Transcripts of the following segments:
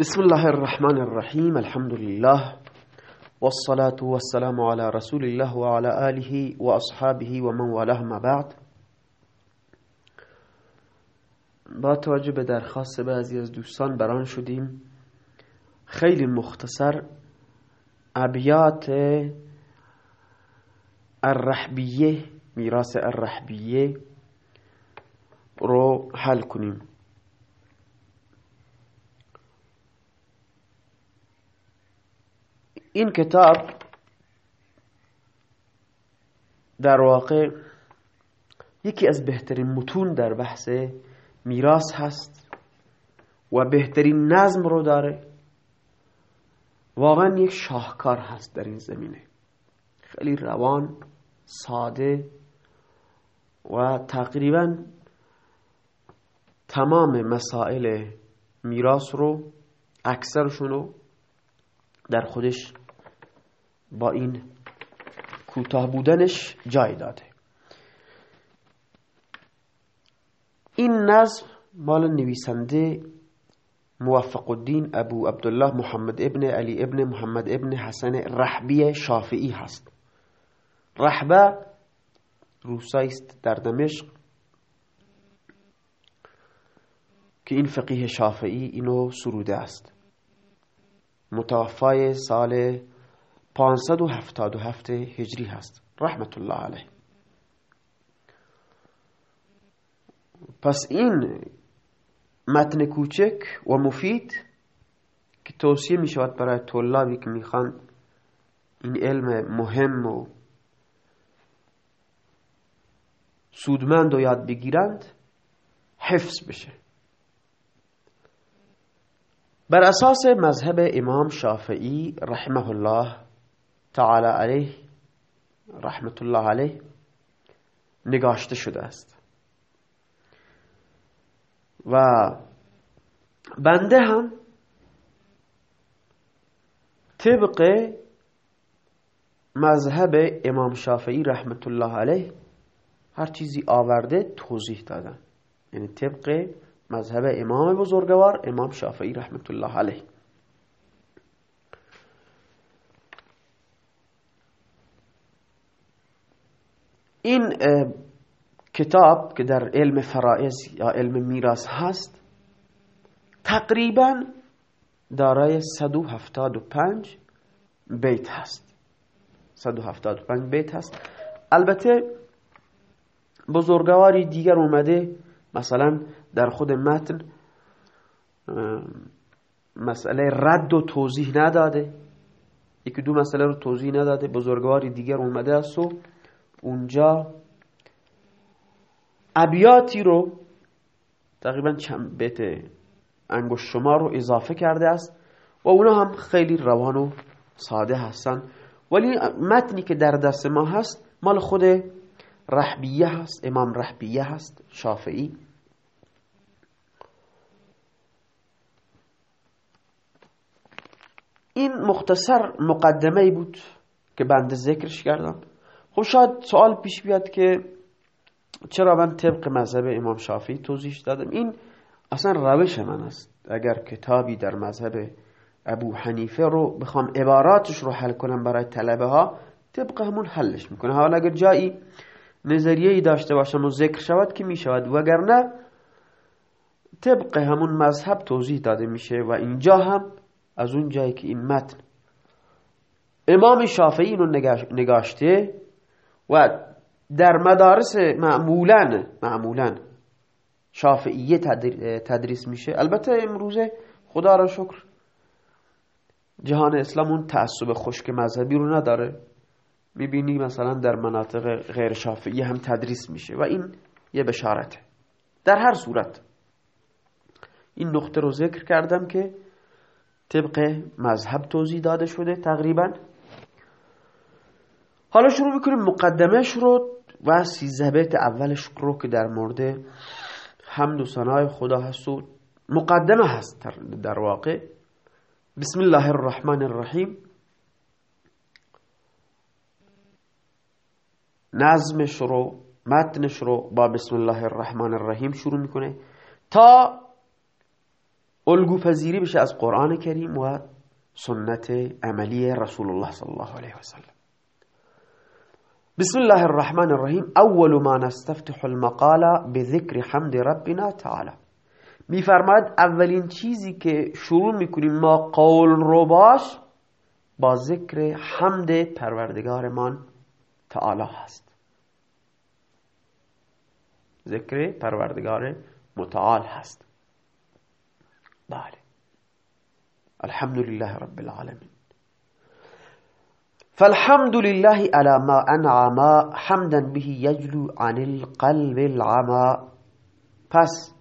بسم الله الرحمن الرحیم الحمد لله والصلاة والسلام على رسول الله وعلى آله وأصحابه ومن والاه ما بعد با توجه به درخواست بعضی از دوستان بران شدیم. خیلی مختصر. ابیات الرحبیه میراث الرحبیه رو حل کنیم. این کتاب در واقع یکی از بهترین متون در بحث میراث هست و بهترین نظم رو داره. واقعا یک شاهکار هست در این زمینه. خیلی روان ساده و تقریبا تمام مسائل میراث رو اکثرشون رو در خودش با این کوتاه بودنش جای داده. این نظم مال نویسنده موفق الدین ابو عبدالله محمد ابن علی ابن محمد ابن حسن رحبی شافعی هست. رحبه روسایست در دمشق که این فقیه شافعی اینو سروده است. متوفای سال 577 هجری هست. رحمت الله علیه. پس این متن کوچک و مفید که توصیه می شود برای طلابی که می‌خوان این علم مهم و سودمند و یاد بگیرند حفظ بشه. بر اساس مذهب امام شافعی رحمه الله تعالی علیه رحمت الله علیه نگاشته شده است و بنده هم طبق مذهب امام شافعی رحمت الله علیه هر چیزی آورده توضیح دادن یعنی طبق مذهب امام بزرگوار امام شافعی رحمت الله علیه این کتاب که در علم فرائض یا علم میراث هست تقریبا دارای 175 بیت هست. 175 بیت هست. البته بزرگواری دیگر اومده مثلا در خود متن مسئله رد و توضیح نداده. یکی دو مسئله رو توضیح نداده. بزرگواری دیگر اومده است و اونجا ابیاتی رو تقریبا چند بیت انگوش شما رو اضافه کرده است و اونا هم خیلی روان و ساده هستن. ولی متنی که در دست ما هست مال خود رحبیه هست امام رحبیه هست شافعی. این مختصر مقدمه بود که بنده ذکرش کردم. خب شاید سوال پیش بیاد که چرا من طبق مذهب امام شافعی توضیح دادم. این اصلا روش من است. اگر کتابی در مذهب ابو حنیفه رو بخوام عباراتش رو حل کنم برای طلبه ها طبق همون حلش می‌کنه حالا اگر جایی نظریه ای داشته باشم و ذکر شود که می‌شود. وگرنه طبق همون مذهب توضیح داده میشه و اینجا هم از اون جایی که این متن امام شافعی اینو نگاشته و در مدارس معمولا معمولا شافعیه تدریس میشه. البته امروزه خدا را شکر جهان اسلام اون تعصب خشک مذهبی رو نداره. می‌بینی مثلا در مناطق غیر شافعی هم تدریس میشه و این یه بشارته. در هر صورت این نقطه رو ذکر کردم که طبق مذهب توضیح داده شده تقریبا. حالا شروع می‌کنیم مقدمهش رو و سیزده بیت اولش رو که در مورد حمد و ثنای خدا هست و مقدمه هست در واقع. بسم الله الرحمن الرحیم. نظمش رو متنش رو با بسم الله الرحمن الرحیم شروع می‌کنه تا الگو پذیری بشه از قرآن کریم و سنت عملی رسول الله صلی الله علیه وسلم بسم الله الرحمن الرحیم اول ما نستفتح المقاله بذکر حمد ربنا تعالی میفرماید اولین چیزی که شروع می‌کنیم ما قول رو باش با ذکر حمد پروردگارمان تعالی هست. ذکر پروردگار متعال هست. بله. الحمد لله رب العالمين فالحمد لله على ما انعم حمدا به يجلو عن القلب العما پس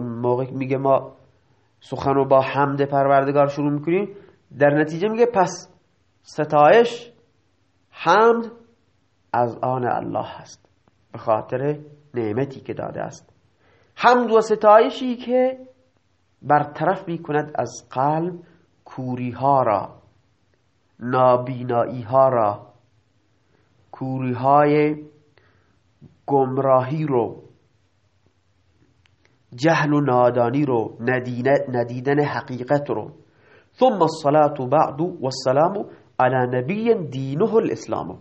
موقع میگه ما سخن رو با حمد پروردگار شروع می‌کنیم در نتیجه میگه پس ستایش حمد از آن الله هست به خاطر نعمتی که داده است. حمد و ستایشی که برطرف می کند از قلب کوری ها را. نابینایی ها را. کوری های گمراهی رو. جهل و نادانی رو. ندیدن حقیقت رو. ثم الصلاة بعد والسلام على نبی دینه الاسلام.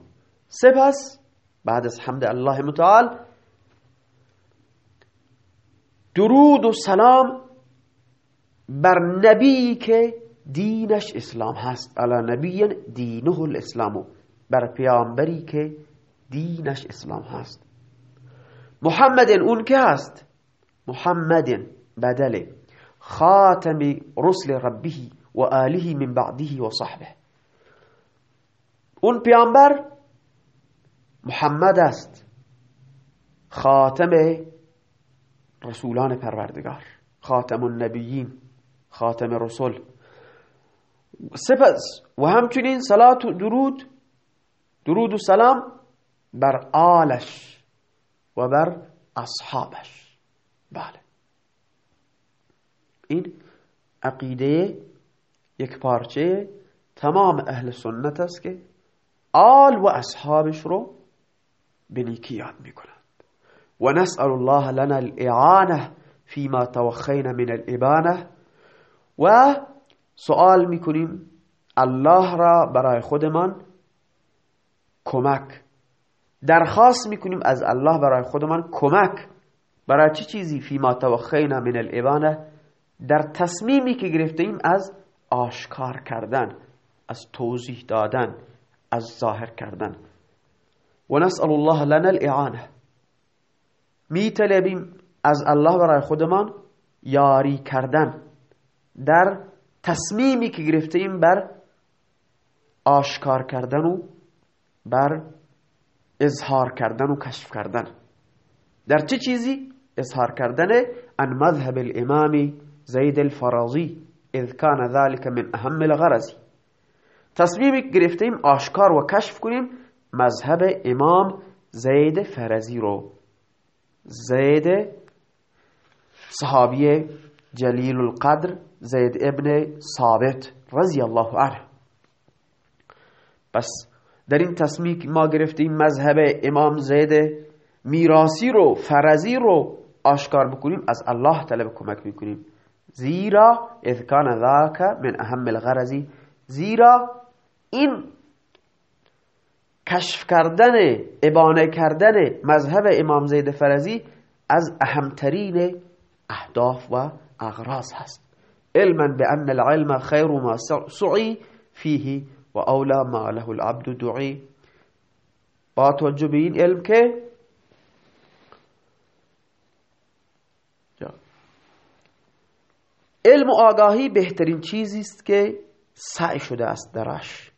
سپس بعد از حمد الله متعال درود و سلام بر نبی که دینش اسلام هست. علی نبی دینه الاسلام. بر پیامبری که دینش اسلام هست. محمد اون که هست. محمد بدل خاتم رسل ربه و آله من بعده و صحبه. اون پیامبر محمد است. خاتم رسولان پروردگار. خاتم النبیین. خاتم رسول سپس و همچنین صلات و درود درود و سلام بر آلش و بر اصحابش. بله. این عقیده یک پارچه تمام اهل سنت است که آل و اصحابش رو به نیکی یاد می‌کنند. و نسأل الله لنا الاعانه فيما توخینا من الابانه و سوال می‌کنیم. الله را برای خودمان کمک. درخواست می‌کنیم از الله برای خودمان کمک. برای چه چیزی؟ فیما توخینا من الابانه در تصمیمی که گرفتیم از آشکار کردن از توضیح دادن از ظاهر کردن. و نسأل الله لنا الاعانه می طلبیم از الله برای خودمان یاری کردن. در تصمیمی که گرفتیم بر آشکار کردن و بر اظهار کردن و کشف کردن. در چه چیزی؟ اظهار کردن ان مذهب الامام زید الفرازی اذ کان ذلك من اهم الغرضی تصمیمی گرفتیم آشکار و کشف کنیم مذهب امام زید فرزی رو. زید صحابی جلیل القدر زید ابن ثابت رضی الله عنه. پس در این تصمیم ما گرفتیم مذهب امام زید میراسی رو فرزی رو آشکار بکنیم از الله طلب کمک می‌کنیم. زیرا اذ کان ذاک من اهم الغرضی زیرا این کشف کردن ابانه کردن مذهب امام زید فرزی از اهمترین اهداف و اغراض هست. علما بأن العلم خیر ما سعی فيه و ما له العبد دعی با این علم که علم و آگاهی بهترین چیزی است که سعی شده است درش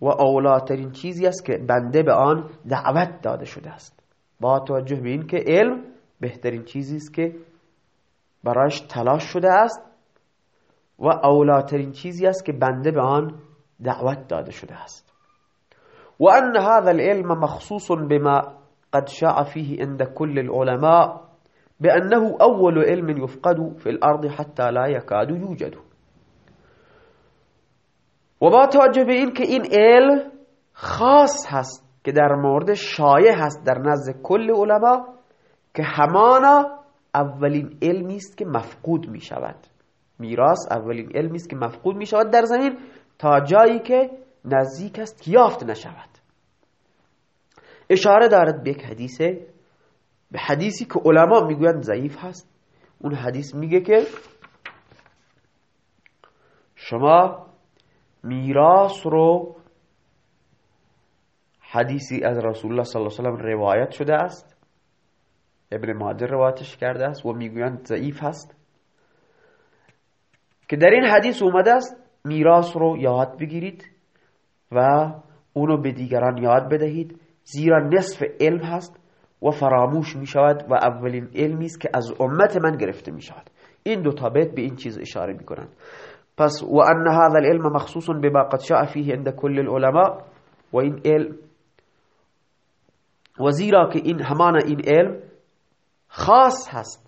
و اولاترین چیزی است که بنده به آن دعوت داده شده است. با توجه به این که علم بهترین چیزی است که برایش تلاش شده است. و اولاترین چیزی است که بنده به آن دعوت داده شده است. و ان هذا العلم مخصوص بما قد شاع فيه عند كل العلماء بأنه أول علم يفقد في الأرض حتى لا يكاد يوجد و با توجه به این که این علم خاص هست که در مورد شایع هست در نزد کل علما که همانا اولین علمی است که مفقود می شود میراث اولین علمی است که مفقود می شود در زمین تا جایی که نزدیک است یافت نشود. اشاره دارد به یک حدیثه به حدیثی که علما می‌گویند ضعیف هست. اون حدیث میگه که شما میراث رو حدیثی از رسول الله صلی الله علیه وسلم روایت شده است. ابن ماجه روایتش کرده است و می‌گویند ضعیف هست. که در این حدیث اومده است میراث رو یاد بگیرید و اونو به دیگران یاد بدهید. زیرا نصف علم هست و فراموش می شود و اولین علمی است که از امت من گرفته می شود این دو تا بیت به این چیز اشاره می کنند پس و ان هذا العلم مخصوص بما قد شاء فيه عند كل العلماء و این علم و که این همان این علم خاص هست.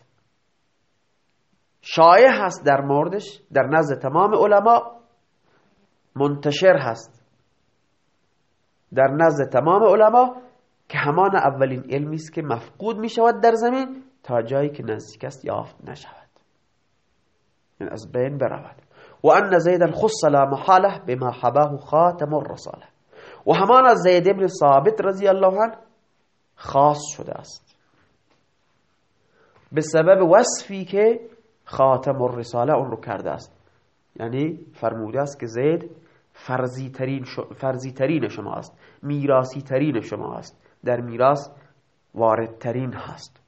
شایع هست در موردش در نزد تمام علما منتشر هست. در نزد تمام علما که همان اولین علمی است که مفقود می شود در زمین تا جایی که نزدیک است یافت نشود. این از بین برود. و ان زید خص لا محاله بما حباه خاتم الرساله. و همان از زید ابن ثابت رضی الله عنه خاص شده است. به سبب وصفی که خاتم الرساله اون رو کرده است. یعنی فرموده است که زید فرزی ترین, فرزی ترین شما است. میراسی ترین شما است. در میراث واردترین هست.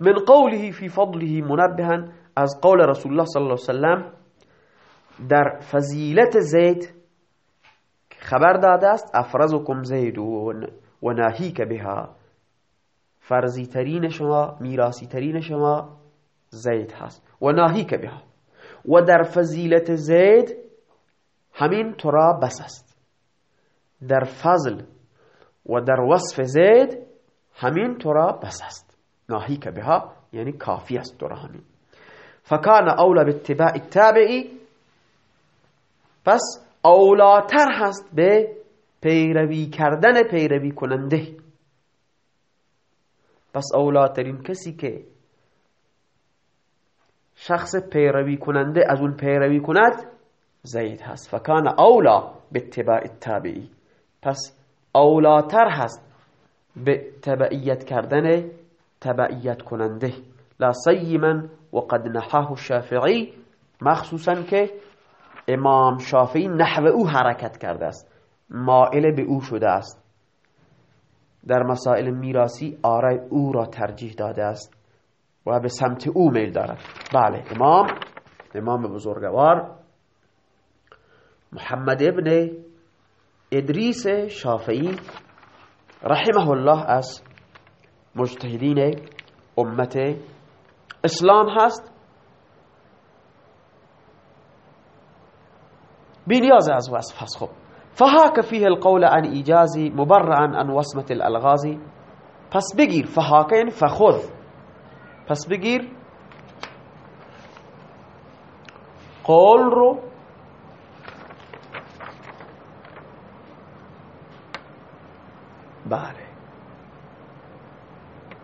من قوله فی فضله منبها از قول رسول الله صلی الله علیه وسلم در فضیلت زید خبر داده است افرزکم زید و ناهیک بها. فرزی ترین شما میراسی ترین شما زید هست. و ناهیک بها و در فضیلت زید همین ترا بس است. در فضل و در وصف زید همین تو را بس است. ناهیک بها یعنی کافی است تو را همین. فکان اولا به اتباع التابعی پس اولاتر هست به پیروی کردن پیروی کننده. پس اولاترین کسی که شخص پیروی کننده از اون پیروی کند زید هست. فکان اولا به اتباع التابعی. پس اولاتر هست به تبعیت کردن تبعیت کننده. لا سیما و قد نحاه الشافعی مخصوصا که امام شافعی نحو او حرکت کرده است. مائل به او شده است. در مسائل میراسی آرای او را ترجیح داده است. و به سمت او میل دارد. بله امام امام بزرگوار محمد ابن ادریس شافعی رحمه الله از مجتهدین امت اسلام هست. بنیاز از وصف هست. خب فهاك فيه القول عن ایجازی مبرعا عن وصمة الالغازی پس بگیر فهاك فخذ. پس بگیر. قول رو بله.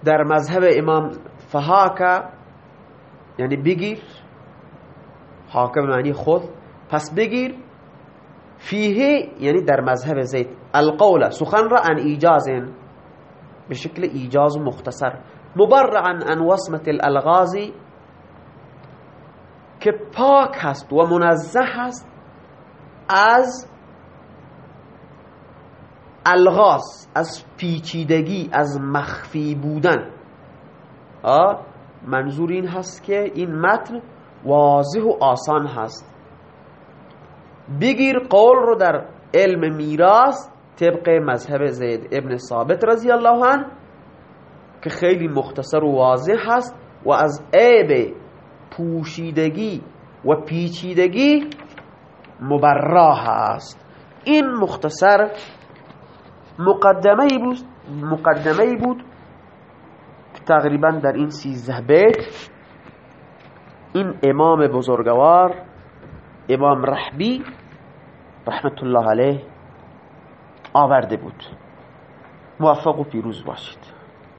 در مذهب امام فهاکا یعنی بگیر. حاکم معنی خود. پس بگیر. فیه یعنی در مذهب زید. القول سخن را ان ایجاز به شکل ایجاز مختصر. مبرعا ان وصمت الالغازی که پاک هست و منزه هست از الغاز از پیچیدگی از مخفی بودن. منظور این هست که این متن واضح و آسان هست. بگیر قول رو در علم میراث طبق مذهب زید ابن ثابت رضی الله عنه که خیلی مختصر و واضح هست و از عیب پوشیدگی و پیچیدگی مبرا هست. این مختصر مقدمه بود مقدمه بود که تقریبا در این سیزده بیت. این امام بزرگوار امام رحبی رحمت الله علیه آورده بود. موفق و پیروز باشید.